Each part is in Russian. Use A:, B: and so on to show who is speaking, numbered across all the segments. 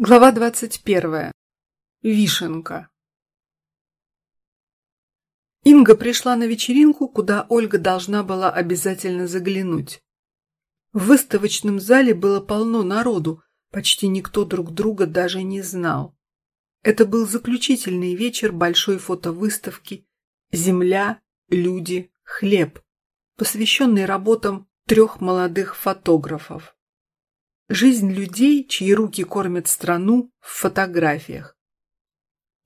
A: Глава двадцать первая. Вишенка. Инга пришла на вечеринку, куда Ольга должна была обязательно заглянуть. В выставочном зале было полно народу, почти никто друг друга даже не знал. Это был заключительный вечер большой фотовыставки «Земля, люди, хлеб», посвященный работам трех молодых фотографов. Жизнь людей, чьи руки кормят страну в фотографиях.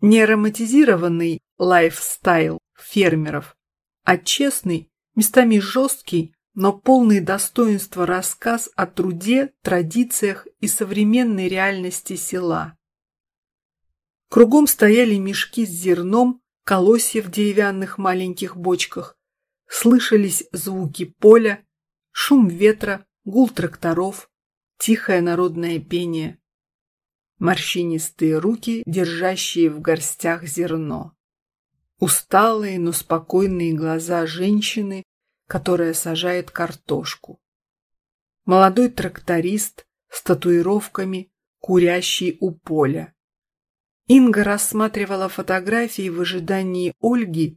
A: Не романтизированный лайфстайл фермеров, а честный, местами жесткий, но полный достоинства рассказ о труде, традициях и современной реальности села. Кругом стояли мешки с зерном, колосья в деревянных маленьких бочках, слышались звуки поля, шум ветра, гул тракторов, тихое народное пение, морщинистые руки, держащие в горстях зерно, усталые, но спокойные глаза женщины, которая сажает картошку, молодой тракторист с татуировками, курящий у поля. Инга рассматривала фотографии в ожидании Ольги,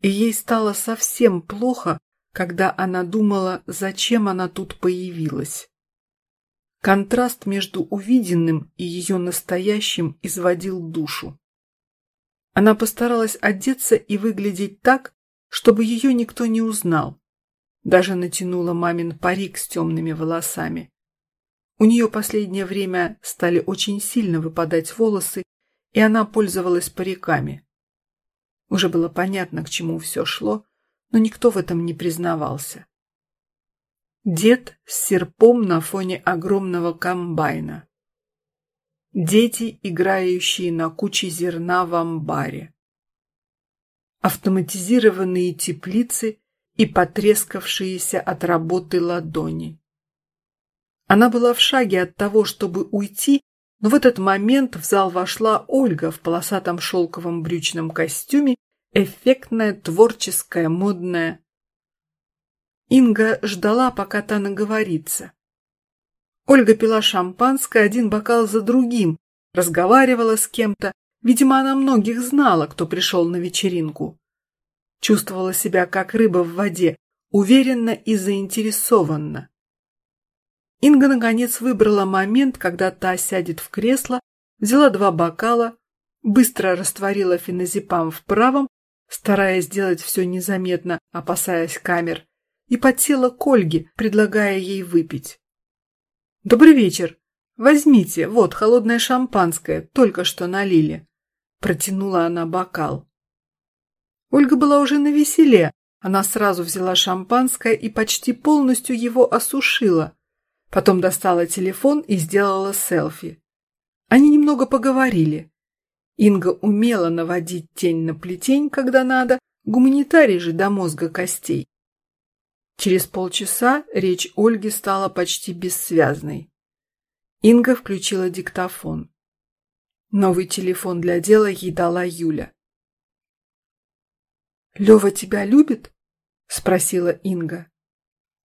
A: и ей стало совсем плохо, когда она думала, зачем она тут появилась. Контраст между увиденным и ее настоящим изводил душу. Она постаралась одеться и выглядеть так, чтобы ее никто не узнал. Даже натянула мамин парик с темными волосами. У нее последнее время стали очень сильно выпадать волосы, и она пользовалась париками. Уже было понятно, к чему все шло, но никто в этом не признавался. Дед с серпом на фоне огромного комбайна. Дети, играющие на куче зерна в амбаре. Автоматизированные теплицы и потрескавшиеся от работы ладони. Она была в шаге от того, чтобы уйти, но в этот момент в зал вошла Ольга в полосатом шелковом брючном костюме, эффектная, творческая, модная. Инга ждала, пока та наговорится. Ольга пила шампанское один бокал за другим, разговаривала с кем-то. Видимо, она многих знала, кто пришел на вечеринку. Чувствовала себя как рыба в воде, уверенно и заинтересованно. Инга наконец выбрала момент, когда та сядет в кресло, взяла два бокала, быстро растворила феназепам в правом, стараясь сделать все незаметно, опасаясь камер, и подсела к Ольге, предлагая ей выпить. «Добрый вечер. Возьмите, вот, холодное шампанское, только что налили». Протянула она бокал. Ольга была уже на веселе. Она сразу взяла шампанское и почти полностью его осушила. Потом достала телефон и сделала селфи. Они немного поговорили. Инга умела наводить тень на плетень, когда надо, гуманитарий же до мозга костей. Через полчаса речь Ольги стала почти бессвязной. Инга включила диктофон. Новый телефон для дела ей дала Юля. «Лева тебя любит?» – спросила Инга.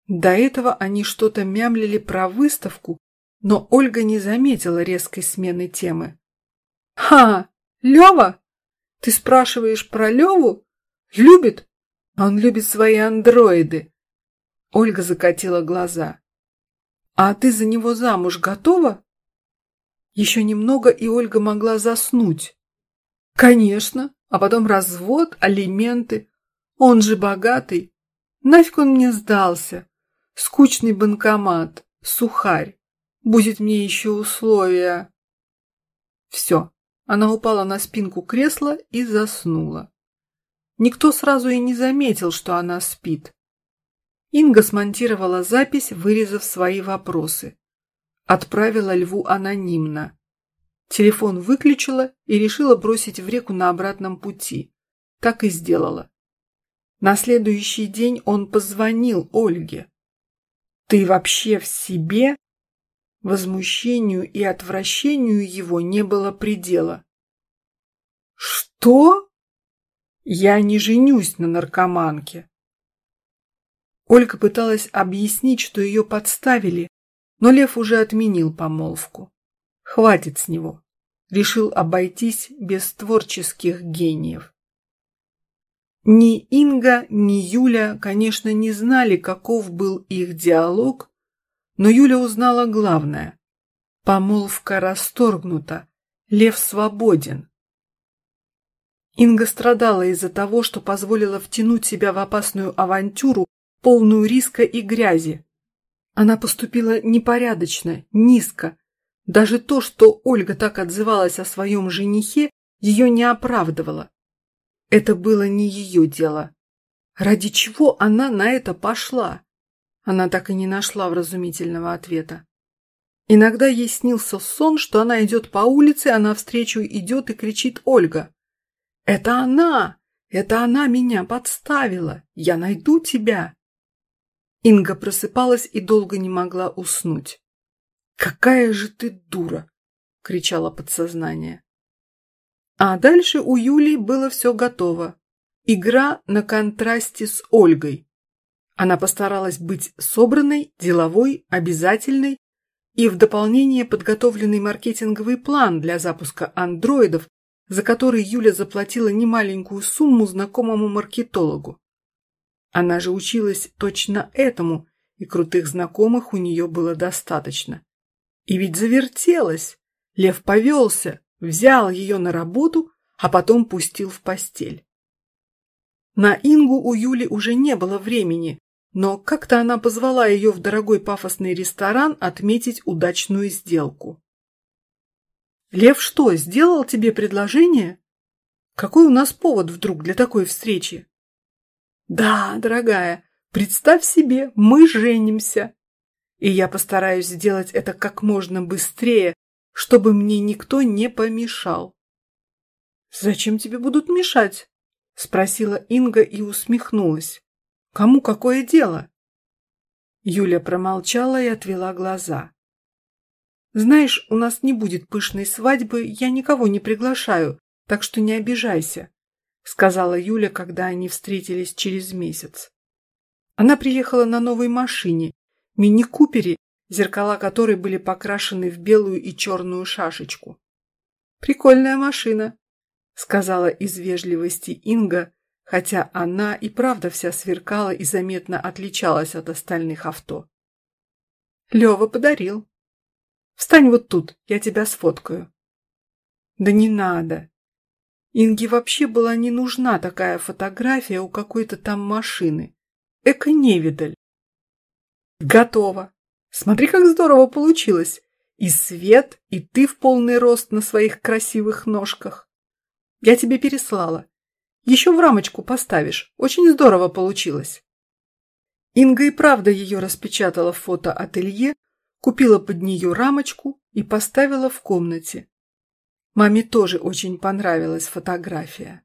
A: До этого они что-то мямлили про выставку, но Ольга не заметила резкой смены темы. «Ха! Лева? Ты спрашиваешь про Леву? Любит? Он любит свои андроиды. Ольга закатила глаза. «А ты за него замуж готова?» Еще немного, и Ольга могла заснуть. «Конечно, а потом развод, алименты. Он же богатый. Нафиг он мне сдался? Скучный банкомат, сухарь. Будет мне еще условия». Все, она упала на спинку кресла и заснула. Никто сразу и не заметил, что она спит. Инга смонтировала запись, вырезав свои вопросы. Отправила Льву анонимно. Телефон выключила и решила бросить в реку на обратном пути. Так и сделала. На следующий день он позвонил Ольге. «Ты вообще в себе?» Возмущению и отвращению его не было предела. «Что?» «Я не женюсь на наркоманке. Ольга пыталась объяснить, что ее подставили, но Лев уже отменил помолвку. Хватит с него. Решил обойтись без творческих гениев. Ни Инга, ни Юля, конечно, не знали, каков был их диалог, но Юля узнала главное. Помолвка расторгнута, Лев свободен. Инга страдала из-за того, что позволила втянуть себя в опасную авантюру, полную риска и грязи. Она поступила непорядочно, низко. Даже то, что Ольга так отзывалась о своем женихе, ее не оправдывало. Это было не ее дело. Ради чего она на это пошла? Она так и не нашла вразумительного ответа. Иногда ей снился сон, что она идет по улице, а навстречу идет и кричит Ольга. «Это она! Это она меня подставила! Я найду тебя!» Инга просыпалась и долго не могла уснуть. «Какая же ты дура!» — кричало подсознание. А дальше у Юли было все готово. Игра на контрасте с Ольгой. Она постаралась быть собранной, деловой, обязательной и в дополнение подготовленный маркетинговый план для запуска андроидов, за который Юля заплатила немаленькую сумму знакомому маркетологу. Она же училась точно этому, и крутых знакомых у нее было достаточно. И ведь завертелась. Лев повелся, взял ее на работу, а потом пустил в постель. На Ингу у Юли уже не было времени, но как-то она позвала ее в дорогой пафосный ресторан отметить удачную сделку. «Лев что, сделал тебе предложение? Какой у нас повод вдруг для такой встречи?» «Да, дорогая, представь себе, мы женимся. И я постараюсь сделать это как можно быстрее, чтобы мне никто не помешал. «Зачем тебе будут мешать?» – спросила Инга и усмехнулась. «Кому какое дело?» Юля промолчала и отвела глаза. «Знаешь, у нас не будет пышной свадьбы, я никого не приглашаю, так что не обижайся», – сказала Юля, когда они встретились через месяц. Она приехала на новой машине, мини-купере зеркала которой были покрашены в белую и черную шашечку. «Прикольная машина», — сказала из вежливости Инга, хотя она и правда вся сверкала и заметно отличалась от остальных авто. Лева подарил. Встань вот тут, я тебя сфоткаю. Да не надо. Инге вообще была не нужна такая фотография у какой-то там машины. Эко-невидаль. Готово. Смотри, как здорово получилось. И свет, и ты в полный рост на своих красивых ножках. Я тебе переслала. Еще в рамочку поставишь. Очень здорово получилось. Инга и правда ее распечатала в фотоателье, купила под нее рамочку и поставила в комнате. Маме тоже очень понравилась фотография.